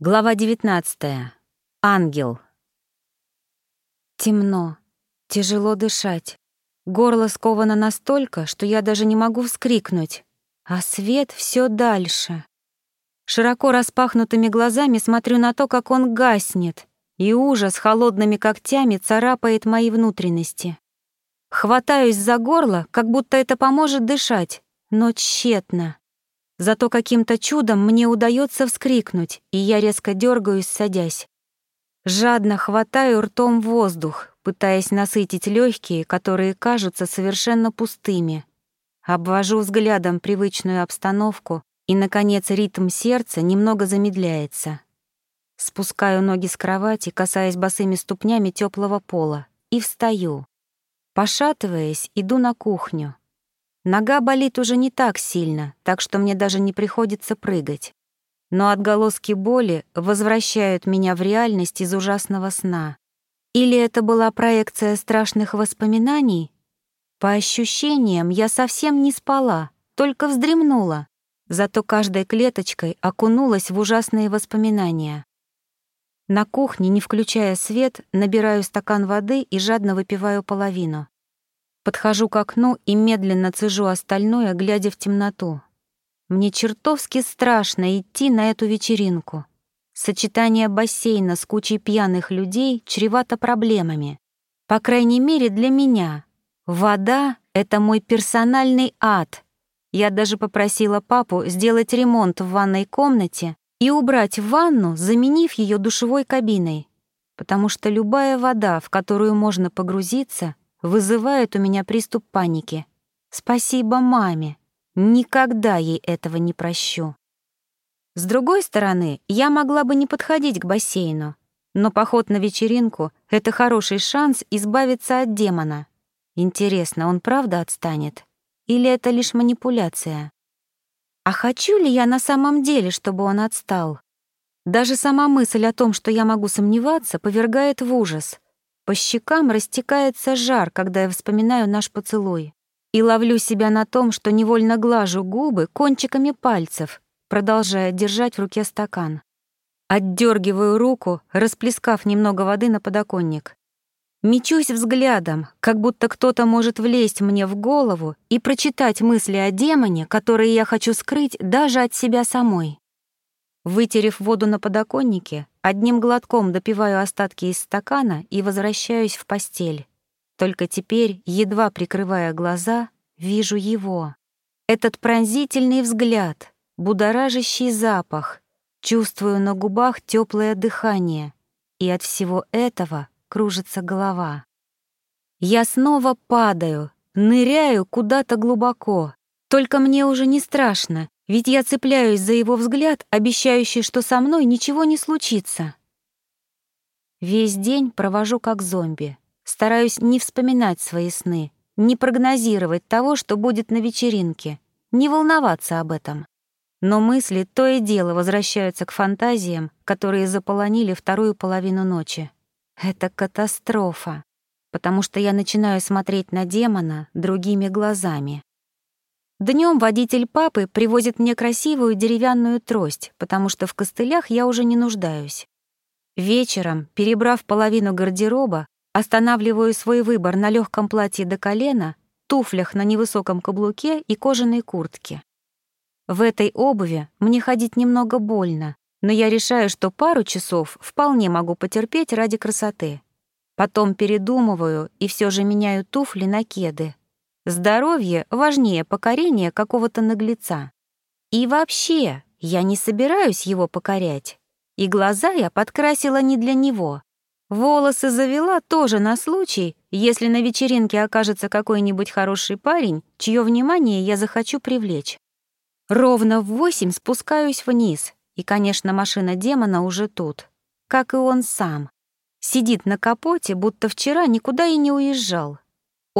Глава 19. Ангел. Темно. Тяжело дышать. Горло сковано настолько, что я даже не могу вскрикнуть. А свет все дальше. Широко распахнутыми глазами смотрю на то, как он гаснет, и ужас холодными когтями царапает мои внутренности. Хватаюсь за горло, как будто это поможет дышать, но тщетно. Зато каким-то чудом мне удается вскрикнуть, и я резко дергаюсь, садясь. Жадно хватаю ртом воздух, пытаясь насытить легкие, которые кажутся совершенно пустыми. Обвожу взглядом привычную обстановку, и, наконец, ритм сердца немного замедляется. Спускаю ноги с кровати, касаясь босыми ступнями теплого пола, и встаю. Пошатываясь, иду на кухню. Нога болит уже не так сильно, так что мне даже не приходится прыгать. Но отголоски боли возвращают меня в реальность из ужасного сна. Или это была проекция страшных воспоминаний? По ощущениям, я совсем не спала, только вздремнула, зато каждой клеточкой окунулась в ужасные воспоминания. На кухне, не включая свет, набираю стакан воды и жадно выпиваю половину. Подхожу к окну и медленно цежу остальное, глядя в темноту. Мне чертовски страшно идти на эту вечеринку. Сочетание бассейна с кучей пьяных людей чревато проблемами. По крайней мере, для меня. Вода — это мой персональный ад. Я даже попросила папу сделать ремонт в ванной комнате и убрать ванну, заменив ее душевой кабиной. Потому что любая вода, в которую можно погрузиться, вызывает у меня приступ паники. Спасибо маме. Никогда ей этого не прощу. С другой стороны, я могла бы не подходить к бассейну, но поход на вечеринку — это хороший шанс избавиться от демона. Интересно, он правда отстанет? Или это лишь манипуляция? А хочу ли я на самом деле, чтобы он отстал? Даже сама мысль о том, что я могу сомневаться, повергает в ужас — по щекам растекается жар, когда я вспоминаю наш поцелуй. И ловлю себя на том, что невольно глажу губы кончиками пальцев, продолжая держать в руке стакан. Отдергиваю руку, расплескав немного воды на подоконник. Мечусь взглядом, как будто кто-то может влезть мне в голову и прочитать мысли о демоне, которые я хочу скрыть даже от себя самой. Вытерев воду на подоконнике, одним глотком допиваю остатки из стакана и возвращаюсь в постель. Только теперь, едва прикрывая глаза, вижу его. Этот пронзительный взгляд, будоражащий запах, чувствую на губах теплое дыхание, и от всего этого кружится голова. Я снова падаю, ныряю куда-то глубоко, только мне уже не страшно, ведь я цепляюсь за его взгляд, обещающий, что со мной ничего не случится. Весь день провожу как зомби. Стараюсь не вспоминать свои сны, не прогнозировать того, что будет на вечеринке, не волноваться об этом. Но мысли то и дело возвращаются к фантазиям, которые заполонили вторую половину ночи. Это катастрофа, потому что я начинаю смотреть на демона другими глазами. Днем водитель папы привозит мне красивую деревянную трость, потому что в костылях я уже не нуждаюсь. Вечером, перебрав половину гардероба, останавливаю свой выбор на легком платье до колена, туфлях на невысоком каблуке и кожаной куртке. В этой обуви мне ходить немного больно, но я решаю, что пару часов вполне могу потерпеть ради красоты. Потом передумываю и все же меняю туфли на кеды, Здоровье важнее покорения какого-то наглеца. И вообще, я не собираюсь его покорять. И глаза я подкрасила не для него. Волосы завела тоже на случай, если на вечеринке окажется какой-нибудь хороший парень, чье внимание я захочу привлечь. Ровно в восемь спускаюсь вниз, и, конечно, машина демона уже тут. Как и он сам. Сидит на капоте, будто вчера никуда и не уезжал.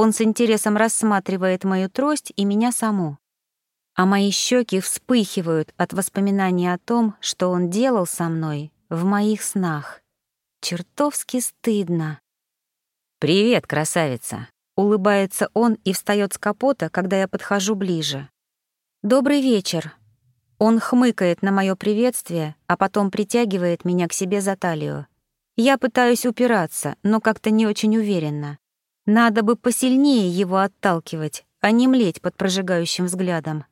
Он с интересом рассматривает мою трость и меня саму. А мои щеки вспыхивают от воспоминаний о том, что он делал со мной в моих снах. Чертовски стыдно. «Привет, красавица!» — улыбается он и встает с капота, когда я подхожу ближе. «Добрый вечер!» Он хмыкает на мое приветствие, а потом притягивает меня к себе за талию. Я пытаюсь упираться, но как-то не очень уверенно. Надо бы посильнее его отталкивать, а не млеть под прожигающим взглядом.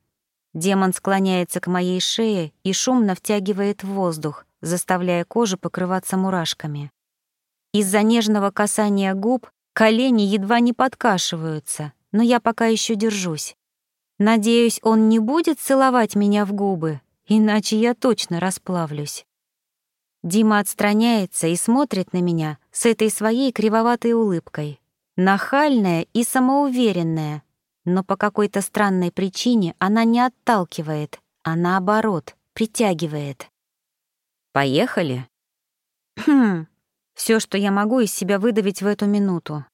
Демон склоняется к моей шее и шумно втягивает воздух, заставляя кожу покрываться мурашками. Из-за нежного касания губ колени едва не подкашиваются, но я пока еще держусь. Надеюсь, он не будет целовать меня в губы, иначе я точно расплавлюсь. Дима отстраняется и смотрит на меня с этой своей кривоватой улыбкой. Нахальная и самоуверенная, но по какой-то странной причине она не отталкивает, а наоборот, притягивает. «Поехали?» Хм, все, что я могу из себя выдавить в эту минуту.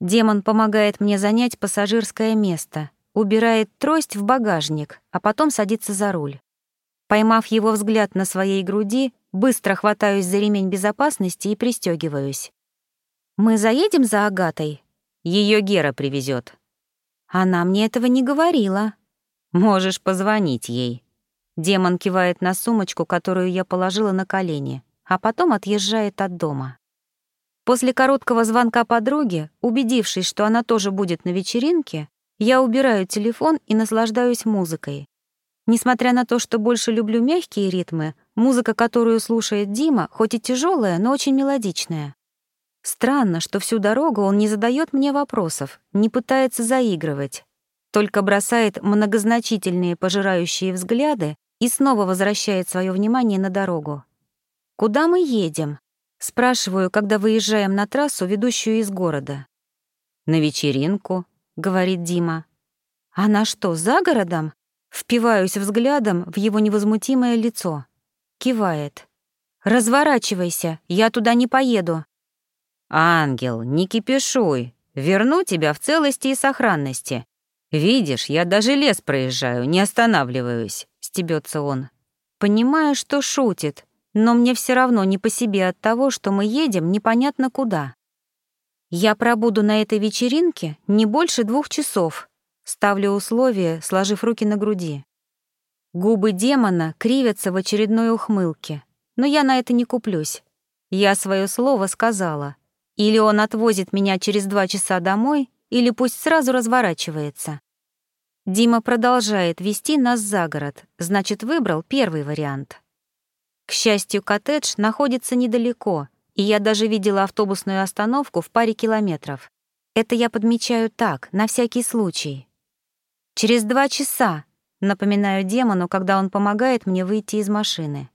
Демон помогает мне занять пассажирское место, убирает трость в багажник, а потом садится за руль. Поймав его взгляд на своей груди, быстро хватаюсь за ремень безопасности и пристегиваюсь. «Мы заедем за Агатой?» Ее Гера привезет. Она мне этого не говорила. Можешь позвонить ей. Демон кивает на сумочку, которую я положила на колени, а потом отъезжает от дома. После короткого звонка подруге, убедившись, что она тоже будет на вечеринке, я убираю телефон и наслаждаюсь музыкой. Несмотря на то, что больше люблю мягкие ритмы, музыка, которую слушает Дима, хоть и тяжелая, но очень мелодичная. Странно, что всю дорогу он не задает мне вопросов, не пытается заигрывать, только бросает многозначительные пожирающие взгляды и снова возвращает свое внимание на дорогу. «Куда мы едем?» — спрашиваю, когда выезжаем на трассу, ведущую из города. «На вечеринку», — говорит Дима. «Она что, за городом?» Впиваюсь взглядом в его невозмутимое лицо. Кивает. «Разворачивайся, я туда не поеду». «Ангел, не кипишуй. Верну тебя в целости и сохранности. Видишь, я даже лес проезжаю, не останавливаюсь», — стебется он. Понимаю, что шутит, но мне все равно не по себе от того, что мы едем непонятно куда. Я пробуду на этой вечеринке не больше двух часов. Ставлю условие, сложив руки на груди. Губы демона кривятся в очередной ухмылке, но я на это не куплюсь. Я свое слово сказала. Или он отвозит меня через два часа домой, или пусть сразу разворачивается. Дима продолжает вести нас за город, значит, выбрал первый вариант. К счастью, коттедж находится недалеко, и я даже видела автобусную остановку в паре километров. Это я подмечаю так, на всякий случай. «Через два часа», — напоминаю демону, когда он помогает мне выйти из машины.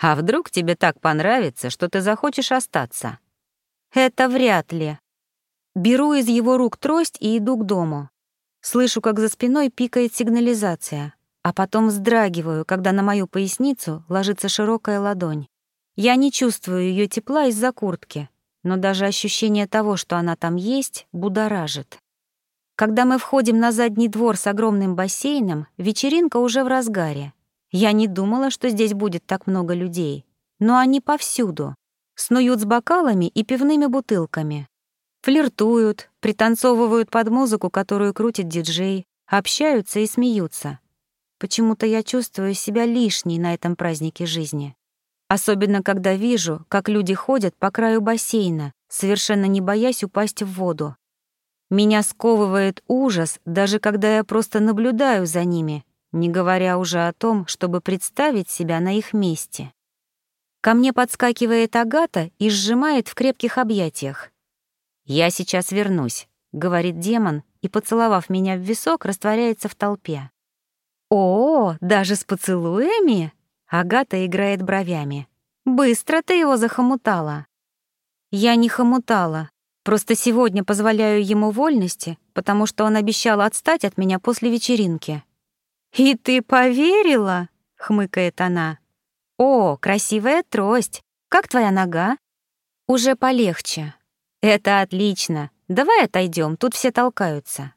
«А вдруг тебе так понравится, что ты захочешь остаться?» «Это вряд ли». Беру из его рук трость и иду к дому. Слышу, как за спиной пикает сигнализация, а потом вздрагиваю, когда на мою поясницу ложится широкая ладонь. Я не чувствую ее тепла из-за куртки, но даже ощущение того, что она там есть, будоражит. Когда мы входим на задний двор с огромным бассейном, вечеринка уже в разгаре. Я не думала, что здесь будет так много людей, но они повсюду. Снуют с бокалами и пивными бутылками. Флиртуют, пританцовывают под музыку, которую крутит диджей, общаются и смеются. Почему-то я чувствую себя лишней на этом празднике жизни. Особенно, когда вижу, как люди ходят по краю бассейна, совершенно не боясь упасть в воду. Меня сковывает ужас, даже когда я просто наблюдаю за ними, не говоря уже о том, чтобы представить себя на их месте. Ко мне подскакивает Агата и сжимает в крепких объятиях. «Я сейчас вернусь», — говорит демон, и, поцеловав меня в висок, растворяется в толпе. «О, даже с поцелуями?» Агата играет бровями. «Быстро ты его захомутала». «Я не хомутала. Просто сегодня позволяю ему вольности, потому что он обещал отстать от меня после вечеринки». «И ты поверила?» — хмыкает она. «О, красивая трость. Как твоя нога?» «Уже полегче». «Это отлично. Давай отойдем, тут все толкаются».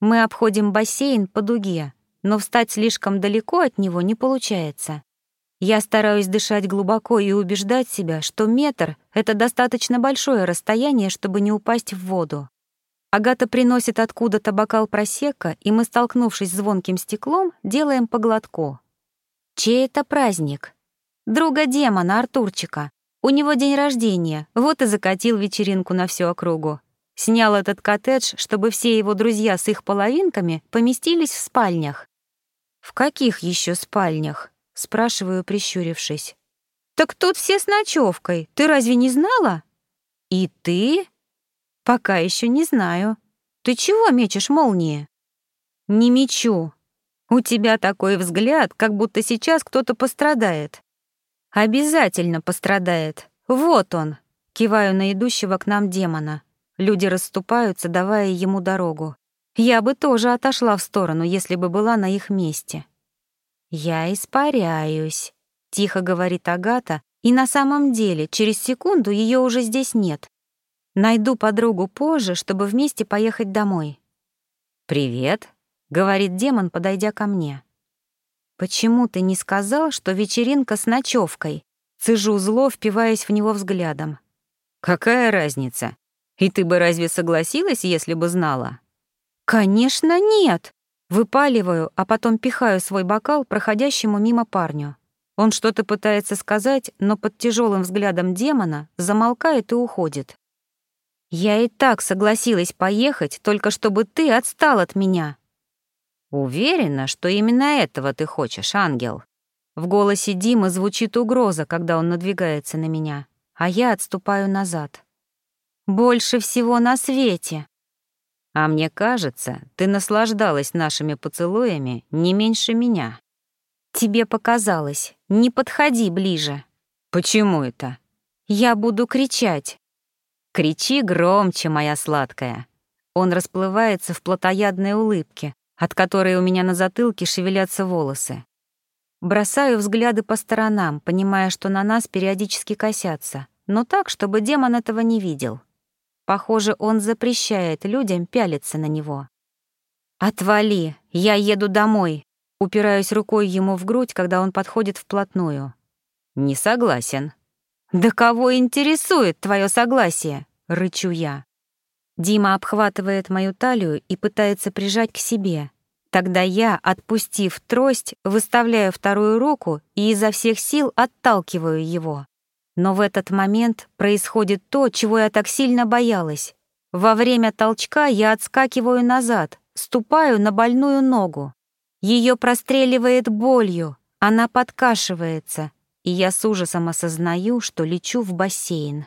Мы обходим бассейн по дуге, но встать слишком далеко от него не получается. Я стараюсь дышать глубоко и убеждать себя, что метр — это достаточно большое расстояние, чтобы не упасть в воду. Агата приносит откуда-то бокал просека, и мы, столкнувшись с звонким стеклом, делаем по глотку. Чей это праздник? Друга демона, Артурчика. У него день рождения, вот и закатил вечеринку на всю округу. Снял этот коттедж, чтобы все его друзья с их половинками поместились в спальнях. «В каких еще спальнях?» — спрашиваю, прищурившись. «Так тут все с ночевкой. Ты разве не знала?» «И ты?» «Пока еще не знаю. Ты чего мечешь молнии?» «Не мечу. У тебя такой взгляд, как будто сейчас кто-то пострадает». «Обязательно пострадает. Вот он!» Киваю на идущего к нам демона. Люди расступаются, давая ему дорогу. Я бы тоже отошла в сторону, если бы была на их месте. «Я испаряюсь», — тихо говорит Агата, и на самом деле через секунду ее уже здесь нет. Найду подругу позже, чтобы вместе поехать домой. «Привет», — говорит демон, подойдя ко мне. «Почему ты не сказал, что вечеринка с ночевкой? Цежу зло, впиваясь в него взглядом. «Какая разница? И ты бы разве согласилась, если бы знала?» «Конечно нет!» Выпаливаю, а потом пихаю свой бокал проходящему мимо парню. Он что-то пытается сказать, но под тяжелым взглядом демона замолкает и уходит. «Я и так согласилась поехать, только чтобы ты отстал от меня». «Уверена, что именно этого ты хочешь, ангел?» В голосе Димы звучит угроза, когда он надвигается на меня, а я отступаю назад. Больше всего на свете. А мне кажется, ты наслаждалась нашими поцелуями не меньше меня. Тебе показалось. Не подходи ближе. Почему это? Я буду кричать. Кричи громче, моя сладкая. Он расплывается в плотоядной улыбке, от которой у меня на затылке шевелятся волосы. Бросаю взгляды по сторонам, понимая, что на нас периодически косятся, но так, чтобы демон этого не видел. Похоже, он запрещает людям пялиться на него. «Отвали! Я еду домой!» Упираюсь рукой ему в грудь, когда он подходит вплотную. «Не согласен». «Да кого интересует твое согласие?» — рычу я. Дима обхватывает мою талию и пытается прижать к себе. Тогда я, отпустив трость, выставляю вторую руку и изо всех сил отталкиваю его. Но в этот момент происходит то, чего я так сильно боялась. Во время толчка я отскакиваю назад, ступаю на больную ногу. Ее простреливает болью, она подкашивается, и я с ужасом осознаю, что лечу в бассейн.